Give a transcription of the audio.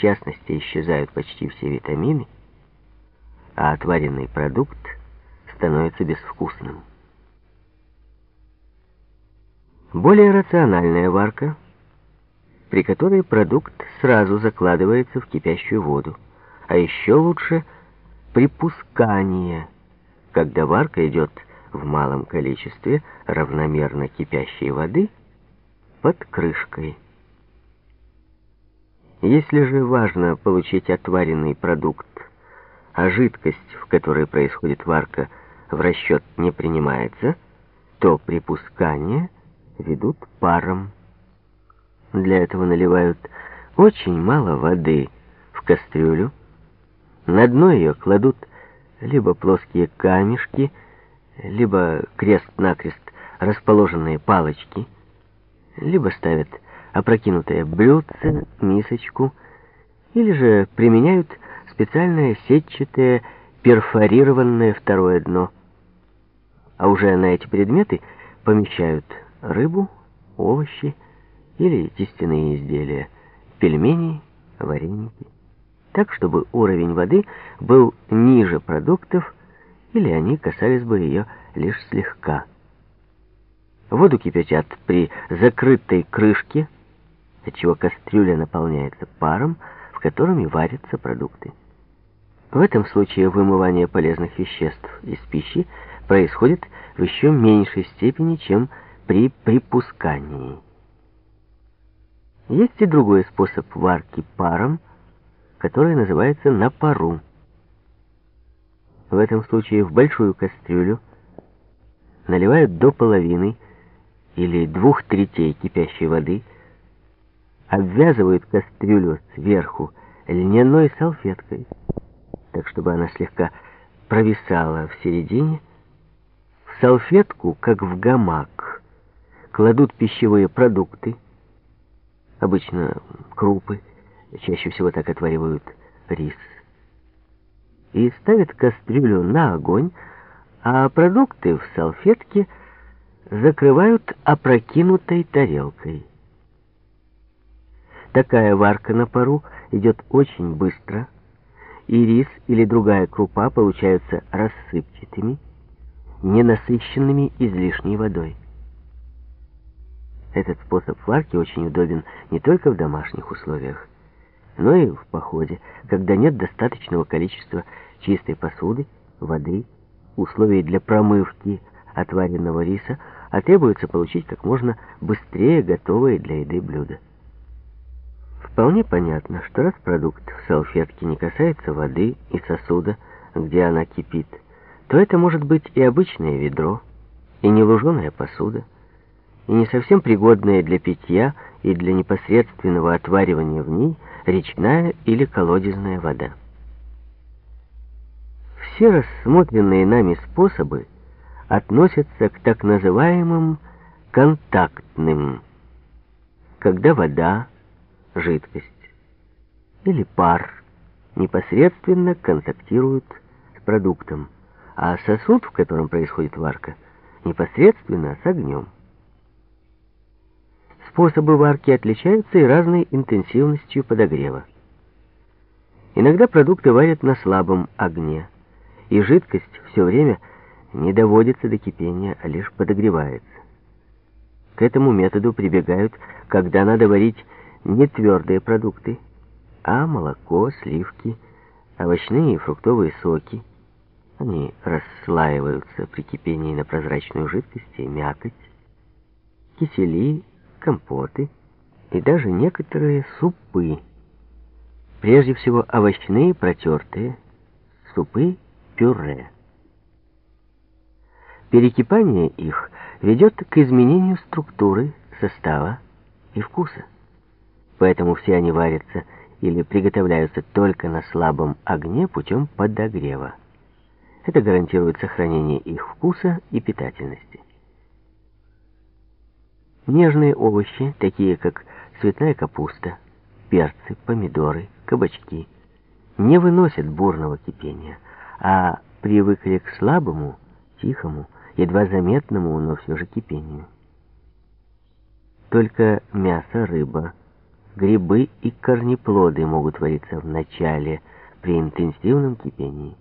частности, исчезают почти все витамины, а отваренный продукт становится безвкусным. Более рациональная варка, при которой продукт сразу закладывается в кипящую воду, а еще лучше припускание, когда варка идет в малом количестве равномерно кипящей воды под крышкой. Если же важно получить отваренный продукт, а жидкость, в которой происходит варка, в расчет не принимается, то припускание ведут паром. Для этого наливают очень мало воды в кастрюлю, на дно ее кладут либо плоские камешки, либо крест-накрест расположенные палочки, либо ставят опрокинутое блюдце, мисочку, или же применяют специальное сетчатое перфорированное второе дно. А уже на эти предметы помещают рыбу, овощи или тестяные изделия, пельмени, вареники. Так, чтобы уровень воды был ниже продуктов, или они касались бы ее лишь слегка. Воду кипятят при закрытой крышке, отчего кастрюля наполняется паром, в котором и варятся продукты. В этом случае вымывание полезных веществ из пищи происходит в еще меньшей степени, чем при припускании. Есть и другой способ варки паром, который называется на пару. В этом случае в большую кастрюлю наливают до половины или двух третей кипящей воды, обвязывают кастрюлю сверху льняной салфеткой, так чтобы она слегка провисала в середине. В салфетку, как в гамак, кладут пищевые продукты, обычно крупы, чаще всего так отваривают рис, и ставят кастрюлю на огонь, а продукты в салфетке закрывают опрокинутой тарелкой. Такая варка на пару идет очень быстро, и рис или другая крупа получаются рассыпчатыми, ненасыщенными излишней водой. Этот способ варки очень удобен не только в домашних условиях, но и в походе, когда нет достаточного количества чистой посуды, воды, условий для промывки отваренного риса, а требуется получить как можно быстрее готовые для еды блюда. Вполне понятно, что раз продукт в салфетке не касается воды и сосуда, где она кипит, то это может быть и обычное ведро, и нелуженая посуда, и не совсем пригодная для питья и для непосредственного отваривания в ней речная или колодезная вода. Все рассмотренные нами способы относятся к так называемым контактным, когда вода, жидкость или пар непосредственно контактируют с продуктом, а сосуд, в котором происходит варка, непосредственно с огнем. Способы варки отличаются и разной интенсивностью подогрева. Иногда продукты варят на слабом огне, и жидкость все время не доводится до кипения, а лишь подогревается. К этому методу прибегают, когда надо варить не твердые продукты, а молоко, сливки, овощные и фруктовые соки. Они расслаиваются при кипении на прозрачную жидкость и мякоть, кисели, компоты и даже некоторые супы. Прежде всего овощные протертые, супы пюре. Перекипание их ведет к изменению структуры, состава и вкуса. Поэтому все они варятся или приготовляются только на слабом огне путем подогрева. Это гарантирует сохранение их вкуса и питательности. Нежные овощи, такие как цветная капуста, перцы, помидоры, кабачки, не выносят бурного кипения, а привыкли к слабому, тихому, едва заметному, но все же кипению. Только мясо, рыба, грибы и корнеплоды могут вариться в начале при интенсивном кипении.